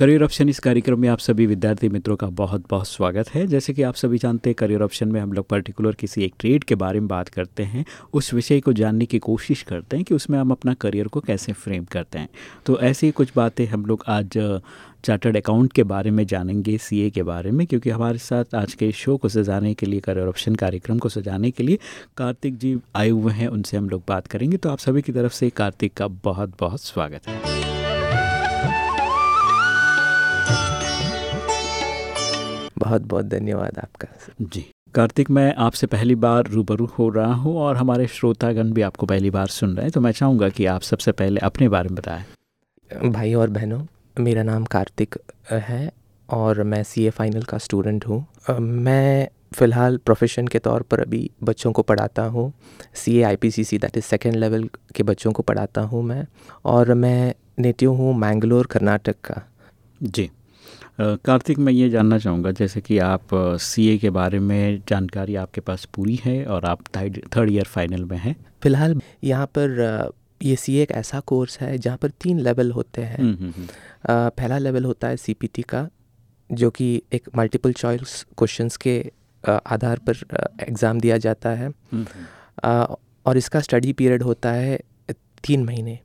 career option इस कार्यक्रम में आप सभी विद्यार्थी मित्रों का बहुत बहुत स्वागत है। जैसे कि आप सभी जानते हैं करियर ऑप्शन में हम लोग पर्टिकुलर किसी एक ट्रेड के बारे में बात करते हैं, उस विषय को जानने की कोशिश करते हैं कि उसमें हम अपना करियर को कैसे फ्रेम करते हैं। तो ऐसी ही कुछ बातें हम लोग आज चार्टर्ड अकाउंट के बारे में जानेंगे सीए के बारे में, क्योंकि हमारे साथ आज के शो को सजाने के लिए करियर ऑप्शन कार्यक्रम को सजाने के लिए कार्तिक जी आए हुए हैं, उनसे हम लोग बात करेंगे। तो आप सभी की तरफ़ से कार्तिक का बहुत बहुत स्वागत है। बहुत बहुत धन्यवाद आपका। जी। कार्तिक मैं आपसे पहली बार रूबरू हो रहा हूँ और हमारे श्रोतागण भी आपको पहली बार सुन रहे हैं तो मैं चाहूँगा कि आप सबसे पहले अपने बारे में बताएँ। भाई और बहनों मेरा नाम कार्तिक है और मैं सीए फाइनल का स्टूडेंट हूँ। मैं फ़िलहाल प्रोफेशन के तौर पर अभी बच्चों को पढ़ाता हूँ। C A I P C C that is second level के बच्चों को पढ़ाता हूँ मैं और मैं नेटिव हूँ मैंगलोर कर्नाटक का। जी। कार्तिक मैं ये जानना चाहूँगा जैसे कि आप सीए के बारे में जानकारी आपके पास पूरी है और आप थर्ड ईयर फाइनल में हैं? फ़िलहाल यहाँ पर ये सी एक ऐसा कोर्स है जहाँ पर तीन लेवल होते हैं। हम्म, हम्म, हम्म। पहला लेवल होता है सीपीटी का जो कि एक मल्टीपल चॉइस क्वेश्चंस के आधार पर एग्ज़ाम दिया जाता है। और इसका स्टडी पीरियड होता है तीन महीने।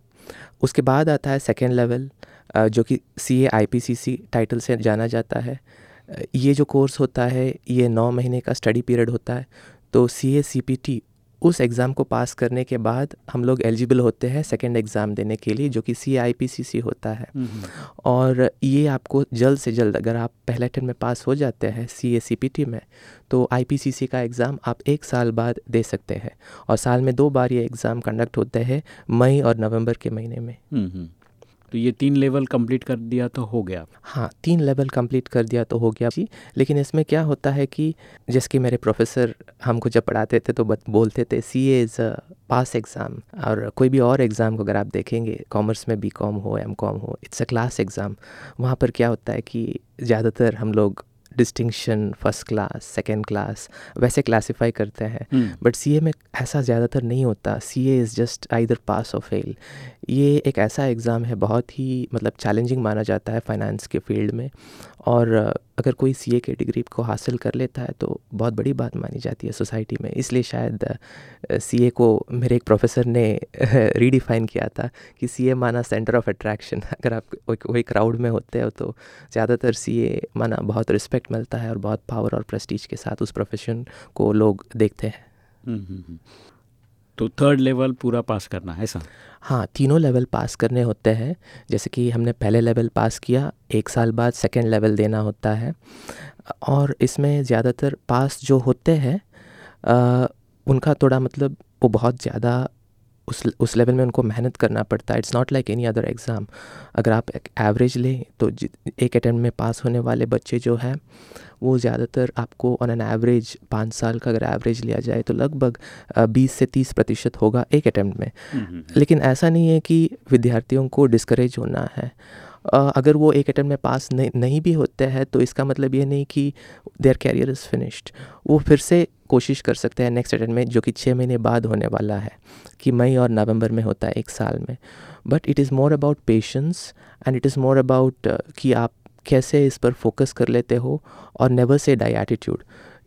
उसके बाद आता है सेकेंड लेवल जो कि सी A I P C C title से जाना जाता है। ये जो कोर्स होता है ये नौ महीने का स्टडी पीरियड होता है। तो C A C P T उस एग्ज़ाम को पास करने के बाद हम लोग एलिजिबल होते हैं सेकेंड एग्ज़ाम देने के लिए जो कि सी आई पी सी सी होता है। और ये आपको जल्द से जल्द अगर आप पहले अटेम्प्ट में पास हो जाते हैं सी ए सी पी टी में तो आई पी सी सी का एग्ज़ाम आप एक साल बाद दे सकते हैं। और साल में दो बार ये एग्ज़ाम कंडक्ट होते हैं मई और नवंबर के महीने में। तो ये तीन लेवल कंप्लीट कर दिया तो हो गया। हाँ तीन लेवल कंप्लीट कर दिया तो हो गया जी। लेकिन इसमें क्या होता है कि जैसे कि मेरे प्रोफेसर हमको जब पढ़ाते थे तो बोलते थे सी ए एज़ पास एग्ज़ाम और कोई भी और एग्ज़ाम को अगर आप देखेंगे कॉमर्स में बी कॉम हो एम कॉम हो इट्स अ क्लास एग्ज़ाम वहाँ पर क्या होता है कि ज़्यादातर हम लोग distinction first class second class वैसे क्लासीफाई करते हैं। बट सी ए में ऐसा ज़्यादातर नहीं होता। C A is just either pass और फेल ये एक ऐसा एग्ज़ाम है बहुत ही मतलब चैलेंजिंग माना जाता है फाइनेंस के फ़ील्ड में और अगर कोई सी के डिग्री को हासिल कर लेता है तो बहुत बड़ी बात मानी जाती है सोसाइटी में। इसलिए शायद सीए को मेरे एक प्रोफेसर ने रीडिफाइन किया था कि सीए माना सेंटर ऑफ़ अट्रैक्शन अगर आप कोई क्राउड में होते हो तो ज़्यादातर सीए माना बहुत रिस्पेक्ट मिलता है और बहुत पावर और प्रेस्टीज के साथ उस प्रोफेशन को लोग देखते हैं। हम्म, हम्म, हम्म। तो थर्ड लेवल पूरा पास करना है, ऐसा? हाँ तीनों लेवल पास करने होते हैं। जैसे कि हमने पहले लेवल पास किया, एक साल बाद सेकेंड लेवल देना होता है। और इसमें ज़्यादातर पास जो होते हैं उनका थोड़ा मतलब वो बहुत ज़्यादा उस उस लेवल में उनको मेहनत करना पड़ता है। It's not like any other exam अगर आप एवरेज लें तो एक अटैम्प्ट में पास होने वाले बच्चे जो हैं वो ज़्यादातर आपको ऑन एन एवरेज पाँच साल का अगर एवरेज लिया जाए तो लगभग बीस से तीस प्रतिशत होगा एक अटैम्प्ट में। हम्म, हम्म, हम्म। लेकिन ऐसा नहीं है कि विद्यार्थियों को डिस्करेज होना है। अगर वो एक अटैम्प्ट में पास नहीं नहीं भी होते हैं तो इसका मतलब ये नहीं कि देयर कैरियर इज़ फिनिश्ड वो फिर से कोशिश कर सकते हैं नेक्स्ट अटैम्प्ट में जो कि छः महीने बाद होने वाला है। कि मई और नवंबर में होता है एक साल में। But it is more about patience and it is more about कि आप कैसे इस पर फोकस कर लेते हो और नेवर से डाई एटीट्यूड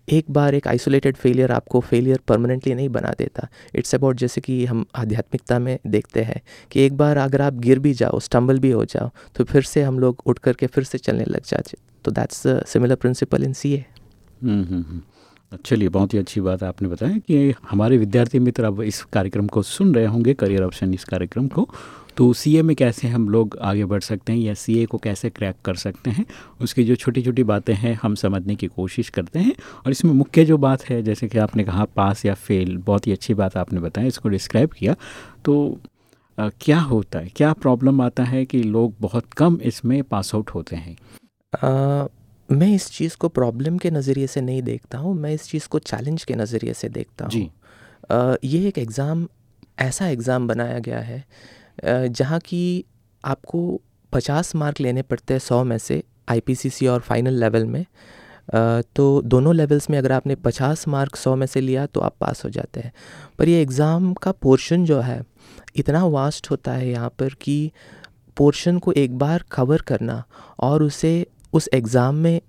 एक बार एक आइसोलेटेड फेलियर आपको फेलियर परमानेंटली नहीं बना देता। इट्स अबाउट जैसे कि हम आध्यात्मिकता में देखते हैं कि एक बार अगर आप गिर भी जाओ स्टम्बल भी हो जाओ तो फिर से हम लोग उठ करके फिर से चलने लग जाते तो that's similar principle in C A. चलिए बहुत ही अच्छी बात आपने बताया कि हमारे विद्यार्थी मित्र अब इस कार्यक्रम को सुन रहे होंगे करियर ऑप्शन इस कार्यक्रम को। तो सी में कैसे हम लोग आगे बढ़ सकते हैं या सीए को कैसे क्रैक कर सकते हैं उसकी जो छोटी छोटी बातें हैं हम समझने की कोशिश करते हैं। और इसमें मुख्य जो बात है जैसे कि आपने कहा पास या फेल बहुत ही अच्छी बात आपने बताया इसको डिस्क्राइब किया। तो आ, क्या होता है? क्या प्रॉब्लम आता है कि लोग बहुत कम इसमें पास आउट होते हैं? मैं इस चीज़ को प्रॉब्लम के नज़रिए से नहीं देखता हूँ मैं इस चीज़ को चैलेंज के नज़रिए से देखता हूँ। ये एक एग्ज़ाम ऐसा एग्ज़ाम बनाया गया है जहाँ की आपको पचास मार्क लेने पड़ते हैं सौ में से आईपीसीसी और फाइनल लेवल में। तो दोनों लेवल्स में अगर आपने पचास मार्क सौ में से लिया तो आप पास हो जाते हैं। पर ये एग्ज़ाम का पोर्शन जो है इतना वास्ट होता है यहाँ पर कि पोर्शन को एक बार कवर करना और उसे उस एग्ज़ाम में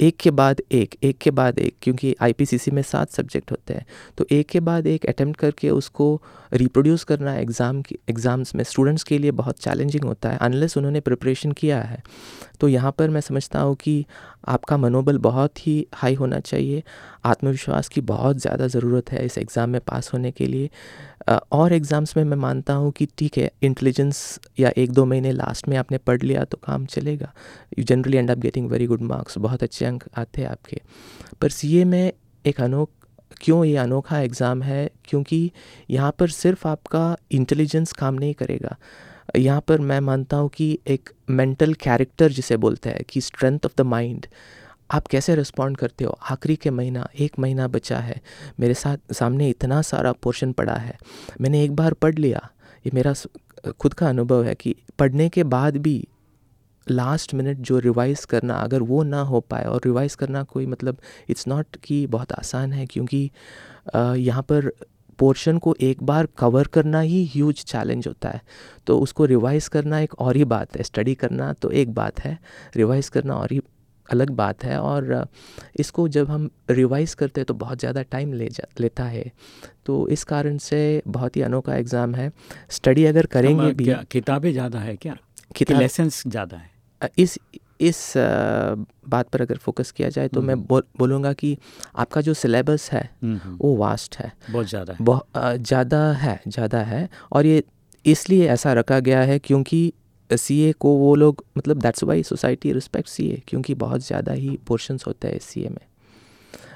एक के बाद एक एक के बाद एक, क्योंकि आईपीसीसी में सात सब्जेक्ट होते हैं। तो एक के बाद एक अटैम्प्ट करके उसको रिप्रोड्यूस करना एग्ज़ाम की एग्ज़ाम्स में स्टूडेंट्स के लिए बहुत चैलेंजिंग होता है अनलेस उन्होंने प्रिपरेशन किया है। तो यहाँ पर मैं समझता हूँ कि आपका मनोबल बहुत ही हाई होना चाहिए। आत्मविश्वास की बहुत ज़्यादा ज़रूरत है इस एग्ज़ाम में पास होने के लिए। और एग्ज़ाम्स में मैं मानता हूँ कि ठीक है इंटेलिजेंस या एक दो महीने लास्ट में आपने पढ़ लिया तो काम चलेगा। You generally end up getting very good marks बहुत अच्छे अंक आते हैं आपके। पर सीए में एक अनोख, क्यों ये अनोखा एग्ज़ाम है? क्योंकि यहाँ पर सिर्फ़ आपका इंटेलिजेंस काम नहीं करेगा। यहाँ पर मैं मानता हूँ कि एक मेंटल कैरेक्टर जिसे बोलते हैं, कि स्ट्रेंथ ऑफ़ द माइंड आप कैसे रिस्पॉन्ड करते हो? आखिरी के महीना, एक महीना बचा है, मेरे साथ, सामने इतना सारा पोर्शन पड़ा है, मैंने एक बार पढ़ लिया, ये मेरा खुद का अनुभव है कि पढ़ने के बाद भी लास्ट मिनट जो रिवाइज़ करना, अगर वो ना हो पाए, और रिवाइज़ करना कोई मतलब इट्स नॉट कि बहुत आसान है, क्योंकि यहाँ पर पोर्शन को एक बार कवर करना ही ह्यूज चैलेंज होता है। तो उसको रिवाइज़ करना एक और ही बात है। स्टडी करना तो एक बात है। रिवाइज़ करना और ही अलग बात है। और इसको जब हम रिवाइज़ करते हैं तो बहुत ज़्यादा टाइम ले जा लेता है। तो इस कारण से बहुत ही अनोखा एग्ज़ाम है। स्टडी अगर करेंगे भी किताबें ज़्यादा है क्या? किताब लेसन्स ज़्यादा है? इस इस बात पर अगर फोकस किया जाए तो मैं बोल बोलूँगा कि आपका जो सिलेबस है वो वास्ट है। बहुत ज़्यादा बहुत ज़्यादा है ज़्यादा है। और ये इसलिए ऐसा रखा गया है क्योंकि सी ए को वो लोग मतलब that's why society respect C A क्योंकि बहुत ज़्यादा ही पोर्शंस होते हैं सी ए में।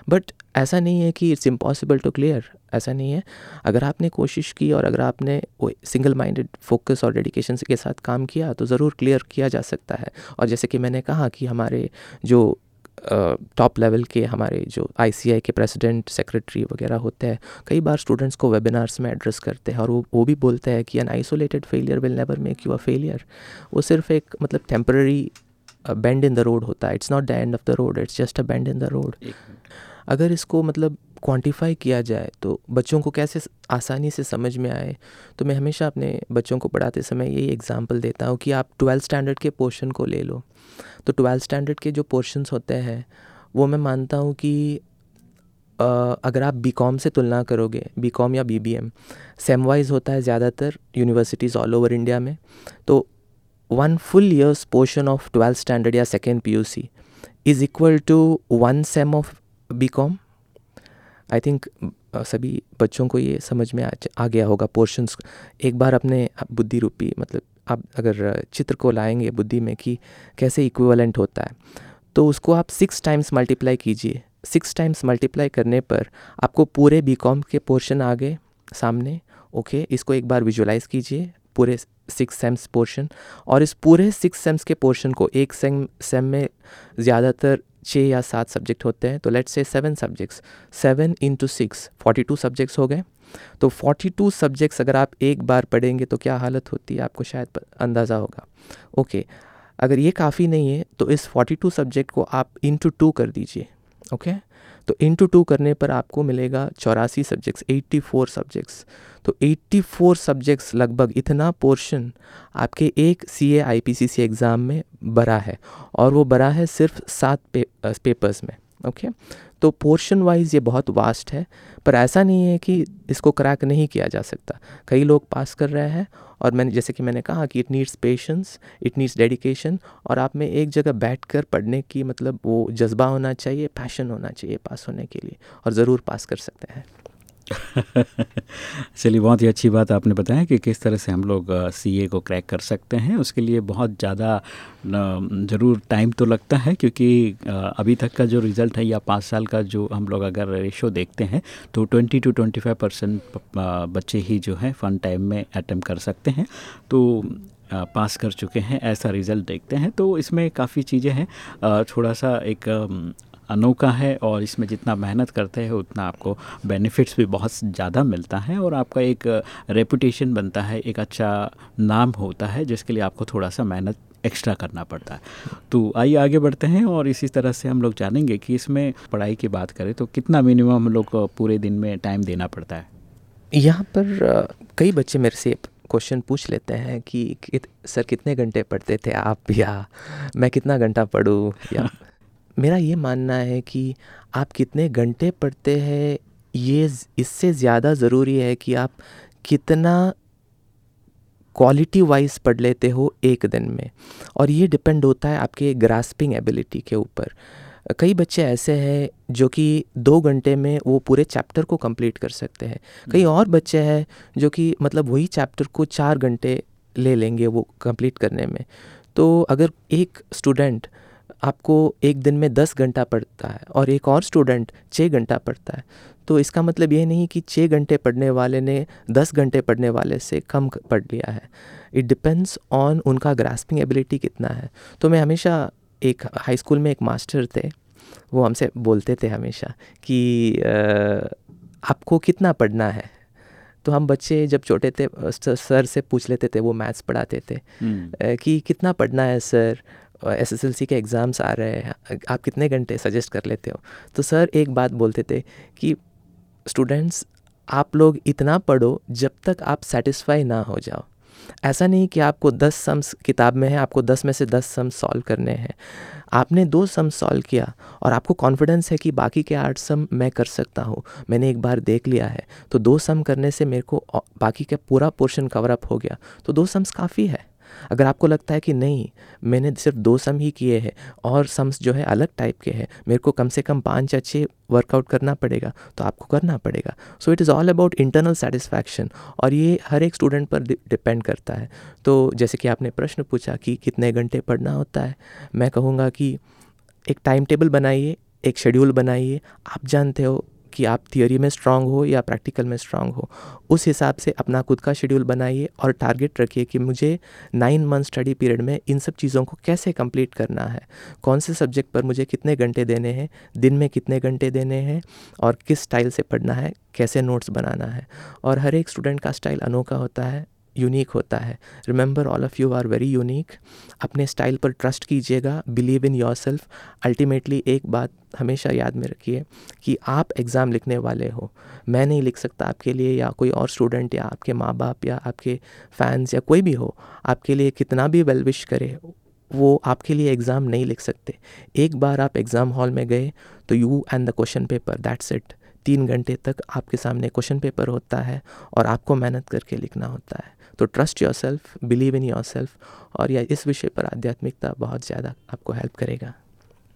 बट ऐसा नहीं है कि इट्स इम्पॉसिबल टू क्लियर ऐसा नहीं है। अगर आपने कोशिश की और अगर आपने वो सिंगल माइंडेड फोकस और डेडिकेशन के साथ काम किया तो ज़रूर क्लियर किया जा सकता है। और जैसे कि मैंने कहा कि हमारे जो टॉप uh, लेवल के हमारे जो आई के प्रेसिडेंट सेक्रेटरी वगैरह होते हैं कई बार स्टूडेंट्स को वेबिनार्स में एड्रेस करते हैं और वो वो भी बोलते हैं कि an isolated failure will never make you a failure वो सिर्फ़ एक मतलब temporary bend in the road होता है। It's not the end of the road it's just a bend in the road अगर इसको मतलब क्वांटिफाई किया जाए तो बच्चों को कैसे आसानी से समझ में आए तो मैं हमेशा अपने बच्चों को पढ़ाते समय यही एग्जांपल देता हूँ कि आप ट्वेल्थ स्टैंडर्ड के पोर्शन को ले लो। तो ट्वेल्थ स्टैंडर्ड के जो पोर्शंस होते हैं, वो मैं मानता हूँ कि अगर आप बी कॉम से तुलना करोगे बी कॉम या B B M sem wise होता है ज़्यादातर यूनिवर्सिटीज़ ऑल ओवर इंडिया में तो one full years portion of twelfth standard या second P U C is equal to one sem of B com I think सभी बच्चों को ये समझ में आ, आ गया होगा पोर्शंस एक बार अपने बुद्धि रूपी मतलब आप अगर चित्र को लाएँगे बुद्धि में कि कैसे इक्विवेलेंट होता है तो उसको आप सिक्स टाइम्स मल्टीप्लाई कीजिए। सिक्स टाइम्स मल्टीप्लाई करने पर आपको पूरे बी कॉम के पोर्शन आ गए सामने। ओके इसको एक बार विजुलाइज कीजिए पूरे सिक्स सेम्स पोर्शन और इस पूरे सिक्स सेम्स के पोर्शन को एक सेम सेम में ज़्यादातर छः या सात सब्जेक्ट होते हैं तो let's say seven subjects seven into six forty two subjects हो गए। तो 42 सब्जेक्ट्स अगर आप एक बार पढ़ेंगे तो क्या हालत होती है? आपको शायद अंदाज़ा होगा। ओके अगर ये काफ़ी नहीं है तो इस 42 सब्जेक्ट को आप इंटू टू कर दीजिए। ओके तो इंटू टू करने पर आपको मिलेगा चौरासी सब्जेक्ट्स 84 सब्जेक्ट्स तो 84 सब्जेक्ट्स लगभग इतना पोर्शन आपके एक सी A I P C C exam में बड़ा है और वो बड़ा है सिर्फ़ सात पे, पेपर्स में. ओके तो पोर्शन वाइज ये बहुत वास्ट है, पर ऐसा नहीं है कि इसको क्रैक नहीं किया जा सकता। कई लोग पास कर रहे हैं और मैंने, जैसे कि मैंने कहा कि it needs patience it needs dedication और आप में एक जगह बैठ कर पढ़ने की मतलब वो जज्बा होना चाहिए पैशन होना चाहिए पास होने के लिए और ज़रूर पास कर सकते हैं। चलिए, बहुत ही अच्छी बात आपने बताया कि किस तरह से हम लोग सीए को क्रैक कर सकते हैं। उसके लिए बहुत ज़्यादा ज़रूर टाइम तो लगता है क्योंकि अभी तक का जो रिज़ल्ट है या पाँच साल का जो हम लोग अगर रेशो देखते हैं तो twenty to twenty five percent बच्चे ही जो है फ़न टाइम में अटैम्प्ट कर सकते हैं। तो पास कर चुके हैं, ऐसा रिज़ल्ट देखते हैं। तो इसमें काफ़ी चीज़ें हैं। थोड़ा सा एक अनोखा है और इसमें जितना मेहनत करते हैं उतना आपको बेनिफिट्स भी बहुत ज़्यादा मिलता है और आपका एक रेपुटेशन बनता है एक अच्छा नाम होता है जिसके लिए आपको थोड़ा सा मेहनत एक्स्ट्रा करना पड़ता है। तो आइए आगे बढ़ते हैं और इसी तरह से हम लोग जानेंगे कि इसमें पढ़ाई की बात करें तो कितना मिनिमम हम लोग पूरे दिन में टाइम देना पड़ता है? यहाँ पर कई बच्चे मेरे से क्वेश्चन पूछ लेते हैं कि, कि सर कितने घंटे पढ़ते थे आप या मैं कितना घंटा पढ़ूँ या मेरा ये मानना है कि आप कितने घंटे पढ़ते हैं ये इससे ज़्यादा ज़रूरी है कि आप कितना क्वालिटी वाइज पढ़ लेते हो एक दिन में। और ये डिपेंड होता है आपके ग्रास्पिंग एबिलिटी के ऊपर। कई बच्चे ऐसे हैं जो कि दो घंटे में वो पूरे चैप्टर को कंप्लीट कर सकते हैं। कई हम्म। और बच्चे हैं जो कि मतलब वही चैप्टर को चार घंटे ले लेंगे वो कंप्लीट करने में। तो अगर एक स्टूडेंट आपको एक दिन में दस घंटा पढ़ता है और एक और स्टूडेंट छः घंटा पढ़ता है। तो इसका मतलब ये नहीं कि छः घंटे पढ़ने वाले ने दस घंटे पढ़ने वाले से कम पढ़ लिया है। इट डिपेंड्स ऑन उनका ग्रास्पिंग एबिलिटी कितना है। तो मैं हमेशा एक हाई स्कूल में एक मास्टर थे वो हमसे बोलते थे हमेशा कि आपको कितना पढ़ना है? तो हम बच्चे जब छोटे थे सर से पूछ लेते थे वो मैथ्स पढ़ाते थे। हम्म। कि कितना पढ़ना है sir? S S L C के एग्ज़ाम्स आ रहे हैं। आप कितने घंटे सजेस्ट कर लेते हो? तो सर एक बात बोलते थे कि स्टूडेंट्स आप लोग इतना पढ़ो जब तक आप सेटिस्फाई ना हो जाओ। ऐसा नहीं कि आपको दस सम्स किताब में है, आपको दस में से दस सम सॉल्व करने हैं। आपने दो सम सॉल्व किया और आपको कॉन्फिडेंस है कि बाकी के आठ सम मैं कर सकता हूँ। मैंने एक बार देख लिया है। तो दो सम करने से मेरे को, बाकी का पूरा पोर्शन कवर अप हो गया। तो दो सम्स काफ़ी है। अगर आपको लगता है कि नहीं, मैंने सिर्फ़ दो सम ही किए हैं और सम्स जो है अलग टाइप के हैं, मेरे को कम से कम पाँच या छः वर्कआउट करना पड़ेगा तो आपको करना पड़ेगा। So it is all about internal satisfaction और ये हर एक स्टूडेंट पर डिपेंड करता है। तो जैसे कि आपने प्रश्न पूछा कि कितने घंटे पढ़ना होता है, मैं कहूँगा कि एक टाइम टेबल बनाइए, एक शेड्यूल बनाइए, आप जानते हो कि आप थियोरी में स्ट्रांग हो या प्रैक्टिकल में स्ट्रांग हो, उस हिसाब से अपना खुद का शेड्यूल बनाइए और टारगेट रखिए कि मुझे नाइन मंथ स्टडी पीरियड में इन सब चीज़ों को कैसे कंप्लीट करना है। कौन से सब्जेक्ट पर मुझे कितने घंटे देने हैं, दिन में कितने घंटे देने हैं और किस स्टाइल से पढ़ना है, कैसे नोट्स बनाना है। और हर एक स्टूडेंट का स्टाइल अनोखा होता है। यूनिक होता है। Remember all of you are very unique अपने स्टाइल पर ट्रस्ट कीजिएगा। Believe in yourself ultimately एक बात हमेशा याद में रखिए कि आप एग्ज़ाम लिखने वाले हो। मैं नहीं लिख सकता आपके लिए या कोई और स्टूडेंट या आपके माँ बाप या आपके फैंस या कोई भी हो। आपके लिए कितना भी वेल विश करे, वो आपके लिए एग्ज़ाम नहीं लिख सकते। एक बार आप एग्ज़ाम हॉल में गए तो you and the question paper that's it तीन घंटे तक आपके सामने क्वेश्चन पेपर होता है और आपको मेहनत करके लिखना होता है। तो trust yourself believe in yourself और या इस विषय पर आध्यात्मिकता बहुत ज़्यादा आपको हेल्प करेगा।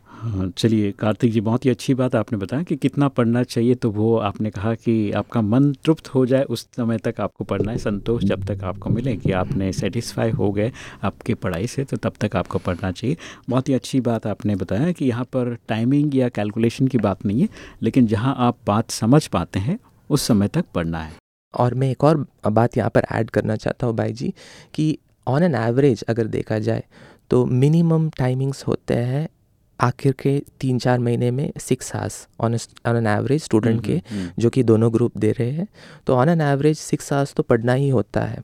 हाँ, चलिए कार्तिक जी बहुत ही अच्छी बात आपने बताया कि कितना पढ़ना चाहिए तो वो आपने कहा कि आपका मन तृप्त हो जाए उस समय तक आपको पढ़ना है संतोष जब तक आपको मिले कि आपने सेटिस्फाई हो गए आपकी पढ़ाई से तो तब तक आपको पढ़ना चाहिए। बहुत ही अच्छी बात आपने बताया कि यहाँ पर टाइमिंग या कैलकुलेशन की बात नहीं है लेकिन जहाँ आप बात समझ पाते हैं उस समय तक पढ़ना है। और मैं एक और बात यहाँ पर ऐड करना चाहता हूँ भाई जी, कि ऑन एन एवरेज अगर देखा जाए तो मिनिमम टाइमिंग्स होते हैं आखिर के तीन चार महीने में six hours on on an average student के हम्म, हम्म। जो कि दोनों ग्रुप दे रहे हैं। तो on an average six hours तो पढ़ना ही होता है।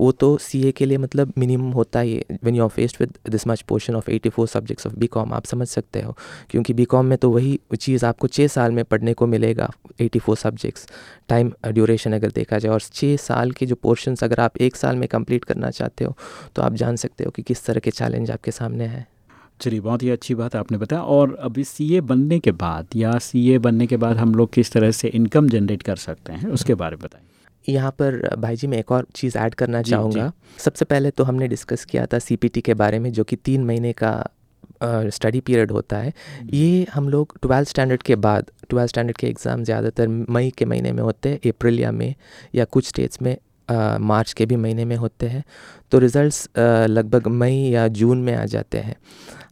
वो तो सीए के लिए मतलब मिनिमम होता ही when you are faced with this much portion of eighty four subjects of B com आप समझ सकते हो। क्योंकि बी कॉम में तो वही चीज़ आपको छः साल में पढ़ने को मिलेगा eighty four subjects time duration अगर देखा जाए और छः साल के जो पोर्शंस अगर आप एक साल में कंप्लीट करना चाहते हो तो आप जान सकते हो कि किस तरह के चैलेंज आपके सामने हैं। चलिए बहुत ही अच्छी बात आपने बताया। और अभी सीए बनने के बाद या सीए बनने के बाद हम लोग किस तरह से इनकम जनरेट कर सकते हैं उसके बारे में बताएँ। यहाँ पर भाई जी मैं एक और चीज़ ऐड करना चाहूँगा। सबसे पहले तो हमने डिस्कस किया था सीपीटी के बारे में जो कि तीन महीने का स्टडी पीरियड होता है। हम्म। ये हम लोग ट्वेल्थ स्टैंडर्ड के बाद ट्वेल्थ स्टैंडर्ड के एग्ज़ाम ज़्यादातर मई के महीने में होते हैं अप्रैल या मई या कुछ स्टेट्स में मार्च के भी महीने में होते हैं तो रिज़ल्ट्स लगभग मई या जून में आ जाते हैं।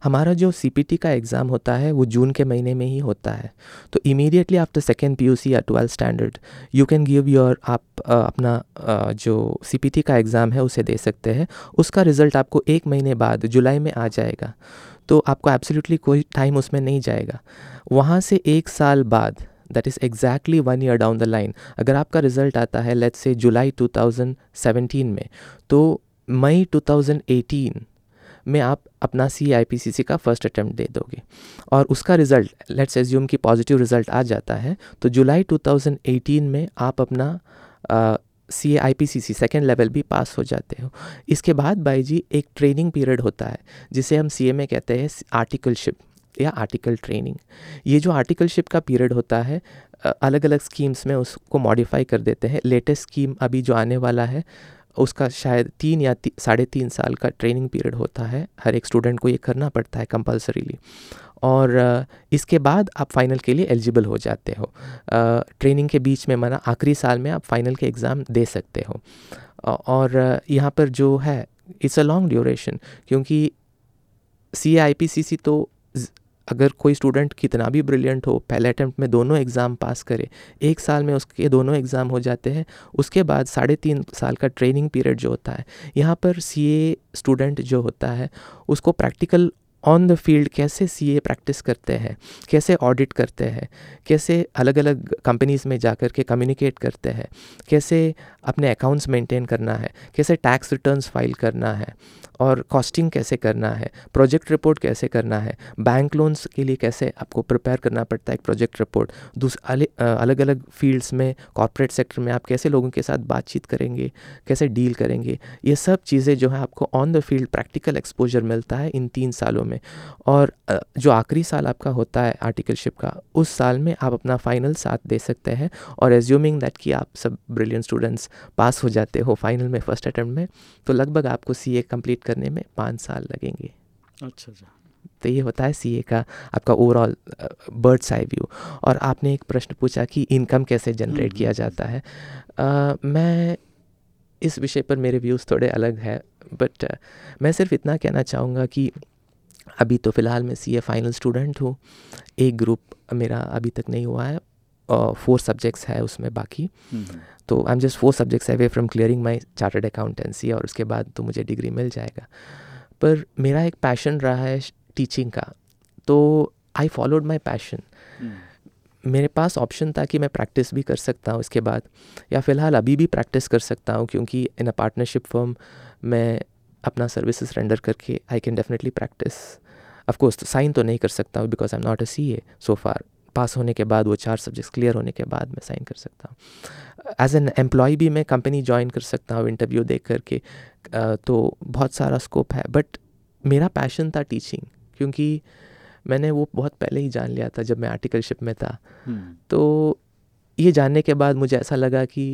हमारा जो सीपीटी का एग्ज़ाम होता है वो जून के महीने में ही होता है। तो immediately after second P U C या twelfth standard you can give your आप आ, अपना आ, जो सीपीटी का एग्ज़ाम है उसे दे सकते हैं। उसका रिज़ल्ट आपको एक महीने बाद जुलाई में आ जाएगा। तो आपको एब्सोल्युटली कोई टाइम उसमें नहीं जाएगा। वहाँ से एक साल बाद that is exactly one year down the line अगर आपका रिज़ल्ट आता है लेट्स से जुलाई 2017 में तो मई 2018 में आप अपना सी आई पी सी सी का फ़र्स्ट अटैम्प्ट दे दोगे। और उसका रिज़ल्ट लेट्स एज्यूम की पॉजिटिव रिज़ल्ट आ जाता है तो जुलाई 2018 में आप अपना C I P C C second level भी पास हो जाते हो। इसके बाद, भाई जी, एक ट्रेनिंग पीरियड होता है, जिसे हम सी ए में कहते हैं आर्टिकलशिप या आर्टिकल ट्रेनिंग ये जो आर्टिकलशिप का पीरियड होता है अलग अलग स्कीम्स में उसको मॉडिफाई कर देते हैं। लेटेस्ट स्कीम अभी जो आने वाला है उसका शायद तीन या ती, साढ़े तीन साल का ट्रेनिंग पीरियड होता है। हर एक स्टूडेंट को ये करना पड़ता है कंपलसरीली और इसके बाद आप फाइनल के लिए एलिजिबल हो जाते हो। ट्रेनिंग के बीच में माना आखिरी साल में आप फाइनल के एग्ज़ाम दे सकते हो। और यहाँ पर जो है इट्स अ लॉन्ग ड्यूरेशन क्योंकि सी आई पी सी सी तो अगर कोई स्टूडेंट कितना भी ब्रिलियंट हो, पहले अटैम्प्ट में दोनों एग्ज़ाम पास करे, एक साल में उसके दोनों एग्ज़ाम हो जाते हैं, उसके बाद साढ़े तीन साल का ट्रेनिंग पीरियड जो होता है, यहाँ पर सीए स्टूडेंट जो होता है, उसको प्रैक्टिकल ऑन द फ़ील्ड कैसे सीए प्रैक्टिस करते हैं, कैसे ऑडिट करते हैं, कैसे अलग अलग कंपनीज़ में जाकर के कम्युनिकेट करते हैं, कैसे अपने अकाउंट्स मेंटेन करना है, कैसे टैक्स रिटर्न्स फ़ाइल करना है, और कॉस्टिंग कैसे करना है प्रोजेक्ट रिपोर्ट कैसे करना है बैंक लोन्स के लिए कैसे आपको प्रिपेयर करना पड़ता है एक प्रोजेक्ट रिपोर्ट दूस अलग अलग फील्ड्स में कॉरपोरेट सेक्टर में आप कैसे लोगों के साथ बातचीत करेंगे, कैसे डील करेंगे, ये सब चीज़ें जो है आपको on the field practical exposure मिलता है इन तीन सालों में। और जो आखिरी साल आपका होता है आर्टिकलशिप का उस साल में आप अपना फाइनल साथ दे सकते हैं और एज्यूमिंग दैट कि आप सब ब्रिलियंट स्टूडेंट्स पास हो जाते हो फाइनल में फ़र्स्ट अटैम्प्ट में तो लगभग आपको सी ए कंप्लीट करने में पाँच साल लगेंगे। अच्छा अच्छा। तो ये होता है सीए का आपका ओवरऑल बर्ड साई व्यू और आपने एक प्रश्न पूछा कि इनकम कैसे जनरेट किया हम्म, हम्म, जाता है। uh, मैं इस विषय पर मेरे व्यूज़ थोड़े अलग है बट मैं सिर्फ़ इतना कहना चाहूँगा कि अभी तो फ़िलहाल मैं सी ए फाइनल स्टूडेंट हूँ। एक ग्रुप मेरा अभी तक नहीं हुआ है और फोर सब्जेक्ट्स है उसमें बाकी। हम्म, तो I am just four subjects away from clearing my chartered accountancy और उसके बाद तो मुझे डिग्री मिल जाएगा। पर मेरा एक पैशन रहा है टीचिंग का। तो आई फॉलोड माई पैशन मेरे पास ऑप्शन था कि मैं प्रैक्टिस भी कर सकता हूँ इसके बाद या फ़िलहाल अभी भी प्रैक्टिस कर सकता हूँ क्योंकि इन अ पार्टनरशिप फर्म मैं अपना सर्विसेज़ रेंडर करके I can definitely practice of course sign तो नहीं कर सकता हूँ because I am not a C A so far pass होने के बाद वो चार सब्जेक्ट्स क्लियर होने के बाद मैं साइन कर सकता हूँ। एज एन एम्प्लॉय भी मैं कंपनी ज्वाइन कर सकता हूँ इंटरव्यू देख करके तो बहुत सारा स्कोप है बट मेरा पैशन था टीचिंग क्योंकि मैंने वो बहुत पहले ही जान लिया था जब मैं आर्टिकलशिप में था। हम्म। तो ये जानने के बाद मुझे ऐसा लगा कि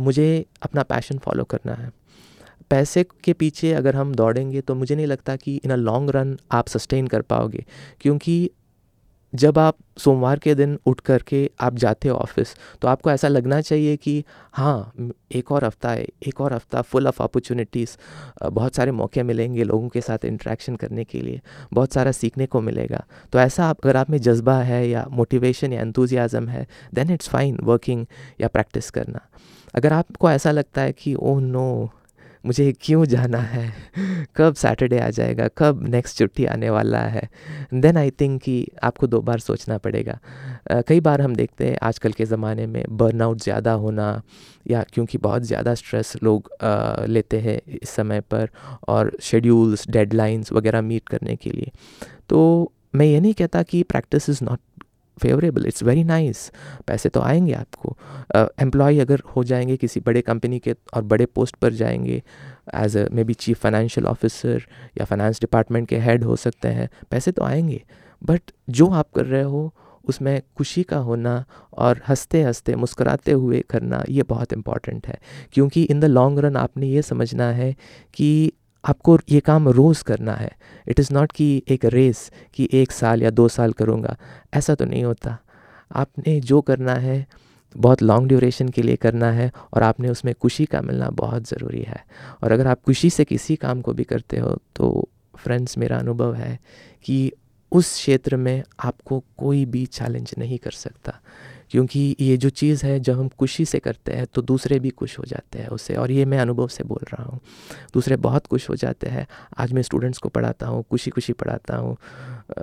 मुझे अपना पैशन फॉलो करना है। पैसे के पीछे अगर हम दौड़ेंगे तो मुझे नहीं लगता कि इन अ लॉन्ग रन आप सस्टेन कर पाओगे। क्योंकि जब आप सोमवार के दिन उठ कर के आप जाते हो ऑफ़िस तो आपको ऐसा लगना चाहिए कि हाँ एक और हफ़्ता है, एक और हफ़्ता फुल ऑफ़ अपॉर्चुनिटीज़ बहुत सारे मौके मिलेंगे लोगों के साथ इंटरेक्शन करने के लिए, बहुत सारा सीखने को मिलेगा। तो ऐसा आप, अगर आप में जज्बा है या मोटिवेशन या एंथुजियाज़म है देन इट्स फाइन वर्किंग या प्रैक्टिस करना। अगर आपको ऐसा लगता है कि, ओह नो मुझे क्यों जाना है? कब सैटरडे आ जाएगा? कब नेक्स्ट छुट्टी आने वाला है? देन आई थिंक कि आपको दो बार सोचना पड़ेगा। कई बार हम देखते हैं आजकल के ज़माने में बर्नआउट ज़्यादा होना या क्योंकि बहुत ज़्यादा स्ट्रेस लोग लेते हैं इस समय पर और शेड्यूल्स डेडलाइंस वगैरह मीट करने के लिए। तो मैं ये नहीं कहता कि practice is not favourable it's very nice पैसे तो आएँगे आपको। एम्प्लॉय uh, अगर हो जाएँगे किसी बड़े कंपनी के और बड़े पोस्ट पर जाएँगे as a maybe chief financial officer या फाइनेंस डिपार्टमेंट के हेड हो सकते हैं पैसे तो आएँगे। बट जो आप कर रहे हो उसमें खुशी का होना और हँसते हँसते मुस्कुराते हुए करना ये बहुत इंपॉर्टेंट है। क्योंकि इन द लॉन्ग रन आपने ये समझना है कि आपको ये काम रोज़ करना है। इट इज़ नॉट कि एक रेस कि एक साल या दो साल करूँगा। ऐसा तो नहीं होता। आपने जो करना है, बहुत लॉन्ग ड्यूरेशन के लिए करना है और आपने उसमें खुशी का मिलना बहुत ज़रूरी है। और अगर आप खुशी से किसी काम को भी करते हो तो फ्रेंड्स मेरा अनुभव है कि उस क्षेत्र में आपको कोई भी चैलेंज नहीं कर सकता। क्योंकि ये जो चीज़ है, जब हम खुशी से करते हैं तो दूसरे भी खुश हो जाते हैं उससे। और ये मैं अनुभव से बोल रहा हूँ। दूसरे बहुत खुश हो जाते हैं। आज मैं स्टूडेंट्स को पढ़ाता हूँ खुशी खुशी पढ़ाता हूँ।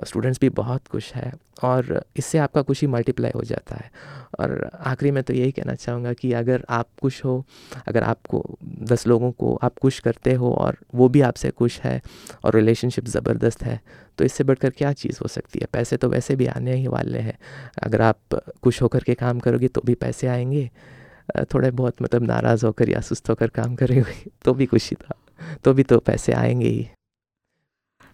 स्टूडेंट्स भी बहुत खुश है और इससे आपका खुशी मल्टीप्लाई हो जाता है। और आखिरी में तो यही कहना चाहूँगा कि अगर आप खुश हो, अगर आपको दस लोगों को आप खुश करते हो और वो भी आपसे खुश है और रिलेशनशिप ज़बरदस्त है तो इससे बढ़कर क्या चीज़ हो सकती है? पैसे तो वैसे भी आने ही वाले हैं। अगर आप खुश होकर के काम करोगे तो भी पैसे आएँगे। थोड़े बहुत मतलब नाराज़ होकर या सुस्त होकर काम करेंगे तो भी खुशी था। तो भी तो पैसे आएँगे ही।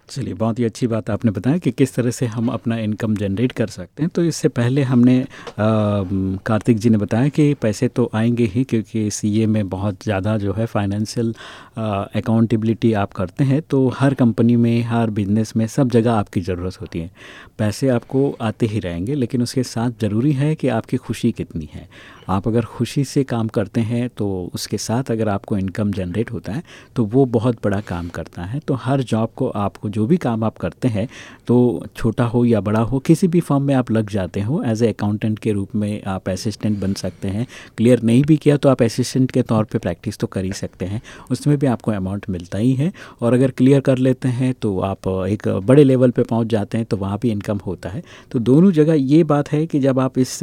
चलिए, बहुत ही अच्छी बात आपने बताया कि किस तरह से हम अपना इनकम जनरेट कर सकते हैं। तो इससे पहले हमने कार्तिक जी ने बताया कि पैसे तो आएँगे ही क्योंकि सीए में बहुत ज़्यादा जो है फाइनेंशियल अकाउंटेबिलिटी आप करते हैं तो हर कंपनी में, हर बिज़नेस में सब जगह आपकी ज़रूरत होती है। पैसे आपको आते ही रहेंगे, लेकिन उसके साथ ज़रूरी है कि आपकी खुशी कितनी है। आप अगर खुशी से काम करते हैं तो उसके साथ अगर आपको इनकम जनरेट होता है तो वो बहुत बड़ा काम करता है। तो हर जॉब को आपको, जो भी काम आप करते हैं तो छोटा हो या बड़ा हो, किसी भी फॉर्म में आप लग जाते हो। एज ए अकाउंटेंट के रूप में आप असिस्टेंट बन सकते हैं। क्लियर नहीं भी किया तो आप असिस्टेंट के तौर पर प्रैक्टिस तो कर ही सकते हैं। उसमें भी आपको अमाउंट मिलता ही है। और अगर क्लियर कर लेते हैं तो आप एक बड़े लेवल पर पहुँच जाते हैं तो वहाँ भी इनकम होता है। तो दोनों जगह ये बात है कि जब आप इस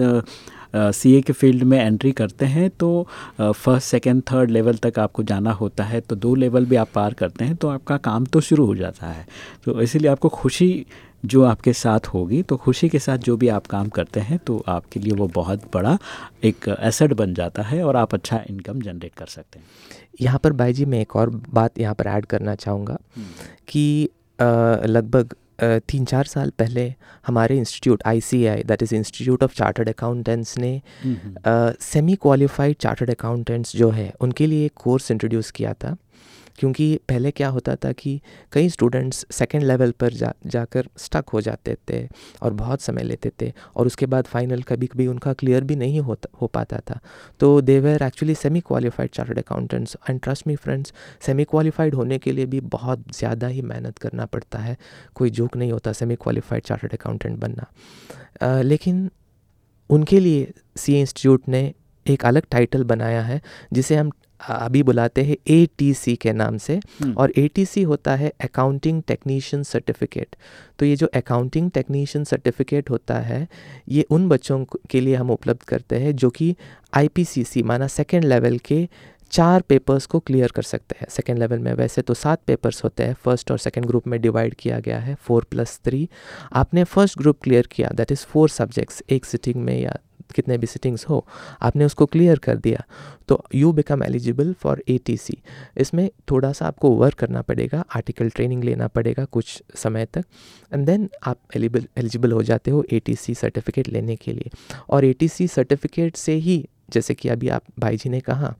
सी ए के फ़ील्ड में एंट्री करते हैं तो फ़र्स्ट सेकेंड थर्ड लेवल तक आपको जाना होता है। तो दो लेवल भी आप पार करते हैं तो आपका काम तो शुरू हो जाता है। तो इसीलिए आपको खुशी जो आपके साथ होगी तो खुशी के साथ जो भी आप काम करते हैं तो आपके लिए वो बहुत बड़ा एक एसेट बन जाता है और आप अच्छा इनकम जनरेट कर सकते हैं। यहाँ पर भाई जी मैं एक और बात यहाँ पर ऐड करना चाहूँगा हम्म। कि लगभग तीन चार साल पहले हमारे institute I C I that is institute of chartered accountants ने सेमी क्वालिफाइड चार्टर्ड अकाउंटेंट्स जो है उनके लिए एक कोर्स इंट्रोड्यूस किया था। क्योंकि पहले क्या होता था कि कई स्टूडेंट्स सेकेंड लेवल पर जा जाकर स्टक हो जाते थे और बहुत समय लेते थे और उसके बाद फाइनल कभी कभी उनका क्लियर भी नहीं होता हो पाता था। तो they were actually semi qualified chartered accountants and trust me friends semi qualified होने के लिए भी बहुत ज़्यादा ही मेहनत करना पड़ता है। कोई जोक नहीं होता सेमी क्वालिफाइड चार्टर्ड अकाउंटेंट बनना। आ, लेकिन उनके लिए सी इंस्टीट्यूट ने एक अलग टाइटल बनाया है जिसे हम अभी बुलाते हैं ए टी सी के नाम से। हम्म। और ए टी सी होता है अकाउंटिंग टेक्नीशियन सर्टिफिकेट तो ये जो अकाउंटिंग टेक्नीशियन सर्टिफिकेट होता है ये उन बच्चों के लिए हम उपलब्ध करते हैं जो कि आई पी सी सी माना सेकेंड लेवल के चार पेपर्स को क्लियर कर सकते हैं। सेकेंड लेवल में वैसे तो सात पेपर्स होते हैं। फ़र्स्ट और सेकेंड ग्रुप में डिवाइड किया गया है फोर प्लस थ्री आपने फ़र्स्ट ग्रुप क्लियर किया दैट इज़ फोर सब्जेक्ट्स एक सिटिंग में या कितने भी सिटिंग्स हो, आपने उसको क्लियर कर दिया तो you become eligible for ATC इसमें थोड़ा सा आपको वर्क करना पड़ेगा आर्टिकल ट्रेनिंग लेना पड़ेगा कुछ समय तक एंड देन आप एलिबल एलिजिबल हो जाते हो एटीसी सर्टिफिकेट लेने के लिए। और एटीसी सर्टिफिकेट से ही, जैसे कि अभी आप भाई जी ने कहा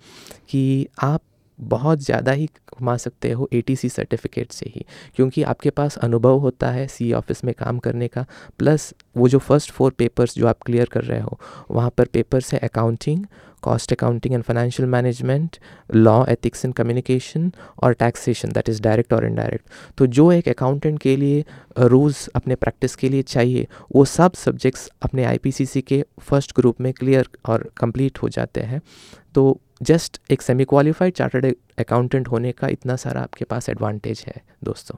कि आप बहुत ज़्यादा ही कमा सकते हो एटीसी सर्टिफिकेट से ही, क्योंकि आपके पास अनुभव होता है सी ऑफ़िस में काम करने का प्लस वो जो फ़र्स्ट फोर पेपर्स जो आप क्लियर कर रहे हो, वहाँ पर पेपर्स है accounting cost accounting and financial management law ethics and communication और टैक्सेशन दैट इज़ डायरेक्ट और इनडायरेक्ट तो जो एक अकाउंटेंट के लिए रोज़ अपने प्रैक्टिस के लिए चाहिए, वो सब सब्जेक्ट्स अपने आईपीसीसी के फ़र्स्ट ग्रुप में क्लियर और कंप्लीट हो जाते हैं। तो जस्ट एक सेमी क्वालिफाइड चार्टर्ड अकाउंटेंट होने का इतना सारा आपके पास एडवांटेज है, दोस्तों।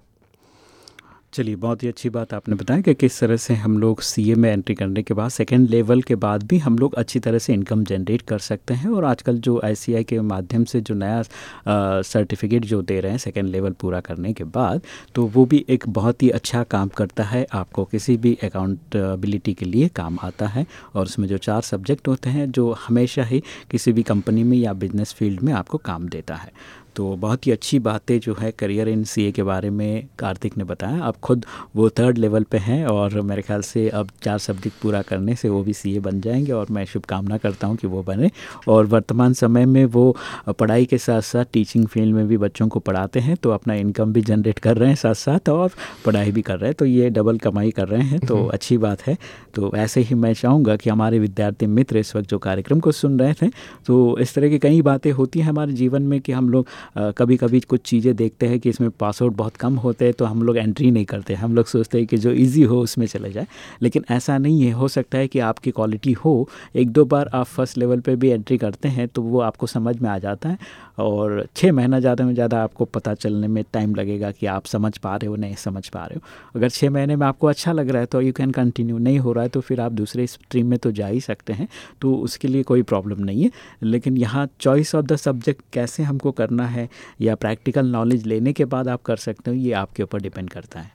चलिए, बहुत ही अच्छी बात आपने बताया कि किस तरह से हम लोग सीए में एंट्री करने के बाद सेकेंड लेवल के बाद भी हम लोग अच्छी तरह से इनकम जनरेट कर सकते हैं और आजकल जो आई के माध्यम से जो नया सर्टिफिकेट जो दे रहे हैं सेकेंड लेवल पूरा करने के बाद तो वो भी एक बहुत ही अच्छा काम करता है। आपको किसी भी अकाउंटबिलिटी के लिए काम आता है और उसमें जो चार सब्जेक्ट होते हैं, जो हमेशा ही किसी भी कंपनी में या बिज़नेस फ़ील्ड में आपको काम देता है। तो बहुत ही अच्छी बातें जो है करियर इन सीए के बारे में कार्तिक ने बताया। अब खुद वो थर्ड लेवल पे हैं और मेरे ख्याल से अब चार सब्जेक्ट पूरा करने से वो भी सी बन जाएँगे और मैं शुभकामना करता हूँ कि वो बने। और वर्तमान समय में वो पढ़ाई के साथ साथ टीचिंग फ़ील्ड में भी बच्चों को पढ़ाते हैं तो अपना इनकम भी जनरेट कर रहे हैं साथ साथ और पढ़ाई भी कर रहे हैं। तो ये डबल कमाई कर रहे हैं तो हम्म। अच्छी बात है। तो ऐसे ही मैं चाहूँगा कि हमारे विद्यार्थी मित्र इस वक्त जो कार्यक्रम को सुन रहे थे तो इस तरह की कई बातें होती हैं हमारे जीवन में कि हम लोग कभी कभी कुछ चीज़ें देखते हैं कि इसमें पासवर्ड बहुत कम होते हैं तो हम लोग एंट्री नहीं करते। हम लोग सोचते हैं कि जो ईजी हो, उसमें चले जाए। लेकिन ऐसा नहीं है। हो सकता है कि आपकी क्वालिटी हो, एक दो बार आप फ़र्स्ट लेवल पर भी एंट्री करते हैं तो वो आपको समझ में आ जाता है। और छः महीना ज़्यादा में ज़्यादा आपको पता चलने में टाइम लगेगा कि आप समझ पा रहे हो नहीं समझ पा रहे हो। अगर छः महीने में आपको अच्छा लग रहा है तो यू कैन कंटिन्यू नहीं हो रहा है तो फिर आप दूसरे स्ट्रीम में तो जा ही सकते हैं तो उसके लिए कोई प्रॉब्लम नहीं है। लेकिन यहाँ चॉइस ऑफ़ द सब्जेक्ट कैसे हमको करना है या प्रैक्टिकल नॉलेज लेने के बाद आप कर सकते हो ये आपके ऊपर डिपेंड करता है।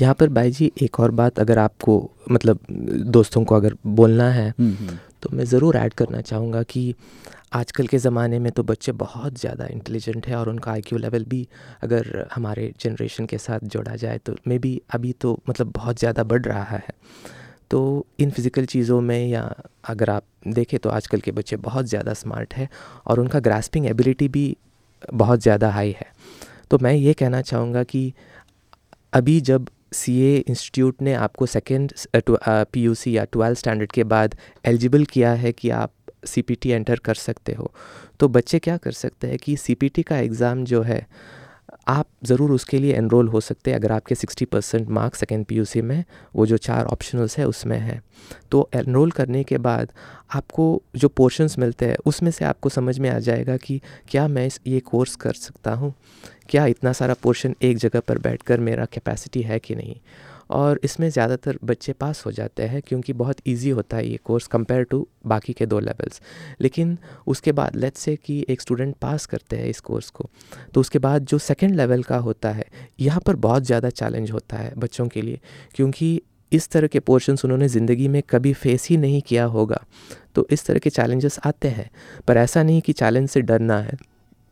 यहाँ पर भाई जी एक और बात अगर आपको मतलब दोस्तों को अगर बोलना है हम्म, हम्म। तो मैं ज़रूर ऐड करना चाहूँगा कि आजकल के ज़माने में तो बच्चे बहुत ज़्यादा इंटेलिजेंट है और उनका आईक्यू लेवल भी अगर हमारे जनरेशन के साथ जोड़ा जाए तो मे बी अभी तो मतलब बहुत ज़्यादा बढ़ रहा है। तो इन फ़िज़िकल चीज़ों में या अगर आप देखें तो आजकल के बच्चे बहुत ज़्यादा स्मार्ट है और उनका ग्रास्पिंग एबिलिटी भी बहुत ज़्यादा हाई है। तो मैं ये कहना चाहूँगा कि अभी जब सी ए इंस्टीट्यूट ने आपको सेकेंड पी यू सी या ट्वेल्थ स्टैंडर्ड के बाद एलिजिबल किया है कि आप सी पी टी एंटर कर सकते हो। तो बच्चे क्या कर सकते हैं कि सी पी टी का एग्ज़ाम जो है आप ज़रूर उसके लिए एनरोल हो सकते हैं, अगर आपके 60 परसेंट मार्क्स सेकेंड पी में, वो जो चार ऑप्शनल्स है उसमें है। तो एनरोल करने के बाद आपको जो पोर्शंस मिलते हैं, उसमें से आपको समझ में आ जाएगा कि क्या मैं इस, ये कोर्स कर सकता हूँ। क्या इतना सारा पोर्शन एक जगह पर बैठकर मेरा कैपेसिटी है कि नहीं? और इसमें ज़्यादातर बच्चे पास हो जाते हैं क्योंकि बहुत इजी होता है ये कोर्स कंपेयर टू बाकी के दो लेवल्स लेकिन उसके बाद लेट्स से कि एक स्टूडेंट पास करते हैं इस कोर्स को तो उसके बाद जो सेकेंड लेवल का होता है, यहाँ पर बहुत ज़्यादा चैलेंज होता है बच्चों के लिए, क्योंकि इस तरह के पोर्शंस उन्होंने ज़िंदगी में कभी फेस ही नहीं किया होगा। तो इस तरह के चैलेंजेस आते हैं, पर ऐसा नहीं कि चैलेंज से डरना है।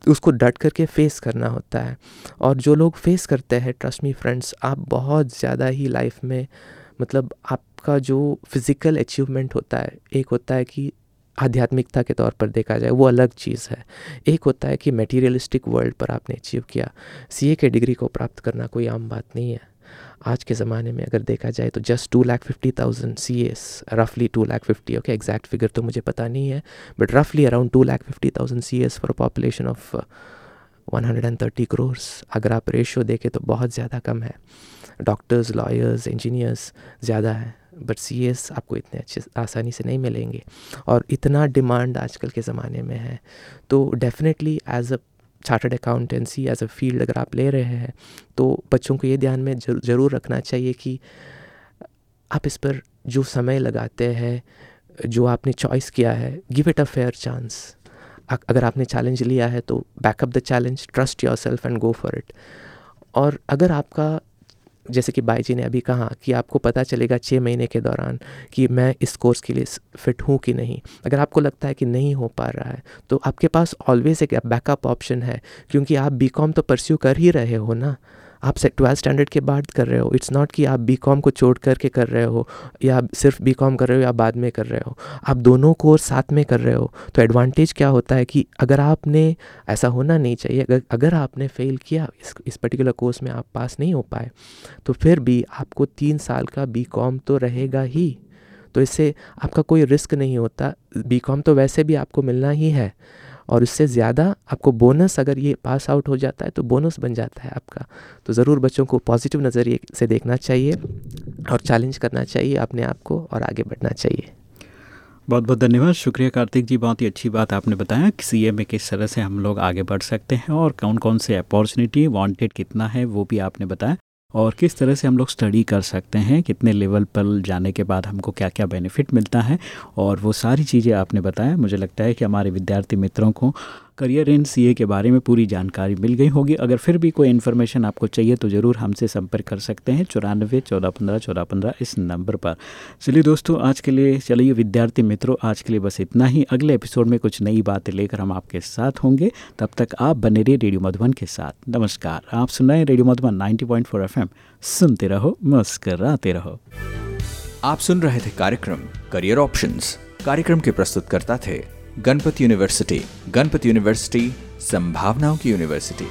उसको डट करके फेस करना होता है। और जो लोग फेस करते हैं ट्रस्ट मी फ्रेंड्स आप बहुत ज़्यादा ही लाइफ में मतलब आपका जो फ़िज़िकल अचीवमेंट होता है, एक होता है कि आध्यात्मिकता के तौर पर देखा जाए, वो अलग चीज़ है। एक होता है कि मटेरियलिस्टिक वर्ल्ड पर आपने अचीव किया। सीए के डिग्री को प्राप्त करना कोई आम बात नहीं है। आज के ज़माने में अगर देखा जाए तो just two lakh fifty thousand C S रफली two lakh fifty okay exact figure तो मुझे पता नहीं है बट रफली around two lakh fifty thousand C S for population of one hundred and thirty crores अगर आप रेशियो देखें तो बहुत ज़्यादा कम है। डॉक्टर्स लॉयर्स इंजीनियर्स ज़्यादा है बट सी एस आपको इतने अच्छे आसानी से नहीं मिलेंगे। और इतना डिमांड आजकल के ज़माने में है तो definitely as a chartered accountancy as a field अगर आप ले रहे हैं तो बच्चों को ये ध्यान में ज़रूर रखना चाहिए कि आप इस पर जो समय लगाते हैं, जो आपने चॉइस किया है give it a fair chance अगर आपने चैलेंज लिया है तो backup the challenge trust yourself and go for it और अगर आपका जैसे कि बाई जी ने अभी कहा कि आपको पता चलेगा छः महीने के दौरान कि मैं इस कोर्स के लिए फ़िट हूँ कि नहीं। अगर आपको लगता है कि नहीं हो पा रहा है तो आपके पास ऑलवेज़ एक बैकअप ऑप्शन है, क्योंकि आप बी तो परस्यू कर ही रहे हो ना। आप से ट्वेल्थ स्टैंडर्ड के बाद कर रहे हो। इट्स नॉट कि आप बी कॉम को छोड़ करके कर रहे हो, या सिर्फ़ बी कॉम कर रहे हो, या बाद में कर रहे हो। आप दोनों कोर्स साथ में कर रहे हो। तो एडवांटेज क्या होता है कि अगर आपने, ऐसा होना नहीं चाहिए, अगर अगर आपने फेल किया, इस इस पर्टिकुलर कोर्स में आप पास नहीं हो पाए तो फिर भी आपको तीन साल का बी कॉम तो रहेगा ही। तो इससे आपका कोई रिस्क नहीं होता। बी कॉम तो वैसे भी आपको मिलना ही है। और उससे ज़्यादा आपको बोनस अगर ये पास आउट हो जाता है तो बोनस बन जाता है आपका। तो ज़रूर बच्चों को पॉजिटिव नज़रिए से देखना चाहिए और चैलेंज करना चाहिए अपने आप को और आगे बढ़ना चाहिए। बहुत बहुत धन्यवाद। शुक्रिया कार्तिक जी, बहुत ही अच्छी बात आपने बताया कि सी में किस तरह से हम लोग आगे बढ़ सकते हैं और कौन कौन से अपॉर्चुनिटी वांटेड कितना है वो भी आपने बताया। और किस तरह से हम लोग स्टडी कर सकते हैं, कितने लेवल पर जाने के बाद हमको क्या क्या बेनिफिट मिलता है, और वो सारी चीज़ें आपने बताया। मुझे लगता है कि हमारे विद्यार्थी मित्रों को करियर इन सीए के बारे में पूरी जानकारी मिल गई होगी। अगर फिर भी कोई इन्फॉर्मेशन आपको चाहिए तो ज़रूर हमसे संपर्क कर सकते हैं। चौरानवे, चौदह पंद्रह चौदह पंद्रह इस नंबर पर। चलिए दोस्तों, आज के लिए चलिए विद्यार्थी मित्रों, आज के लिए बस इतना ही। अगले एपिसोड में कुछ नई बातें लेकर हम आपके साथ होंगे। तब तक आप बने रहिए रेडियो मधुबन के साथ। नमस्कार, आप सुन रहे हैं रेडियो मधुबन नाइनटी पॉइंट सुनते रहो, मुस्कराते रहो। आप सुन रहे थे कार्यक्रम, करियर ऑप्शंस। कार्यक्रम के प्रस्तुतकर्ता थे गणपति यूनिवर्सिटी गणपति यूनिवर्सिटी संभावनाओं की यूनिवर्सिटी।